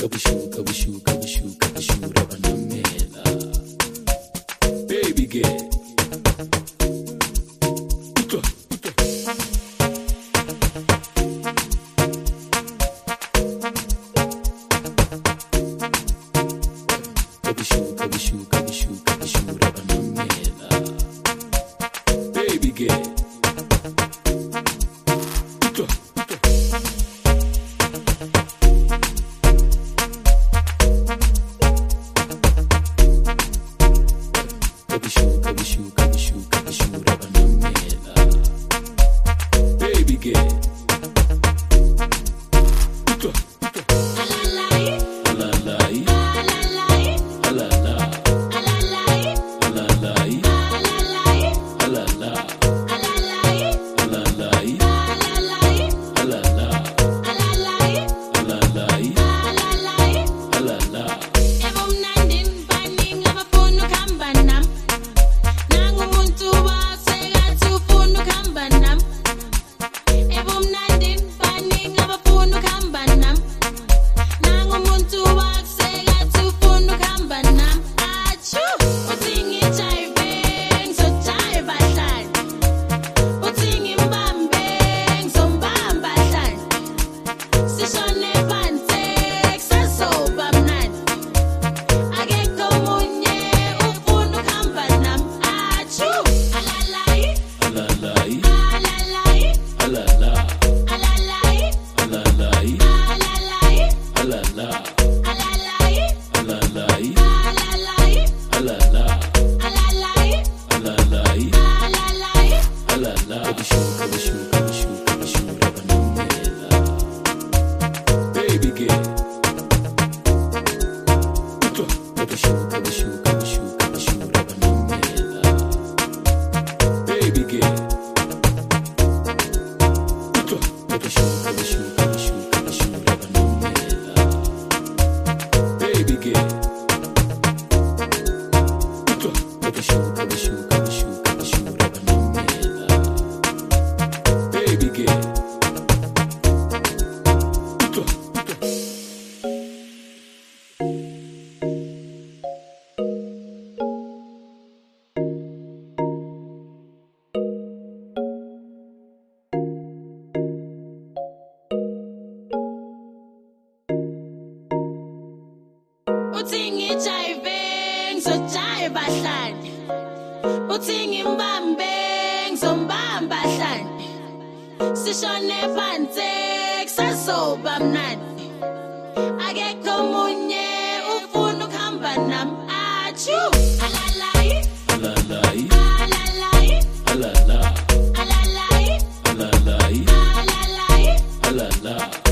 kabushuka bushuka bushuka bushura banamena baby girl Kabishu, Kabishu, Kabishu. kardeşim. ngizojaye bahlanje uthi ngimbambe ngizombamba hlanje sishone phansi kusazoba mnandi. Akekho munye ufuna ukuhamba nami achu alalayi alalayi alalayi alalayi alalayi alalayi alalayi alalayi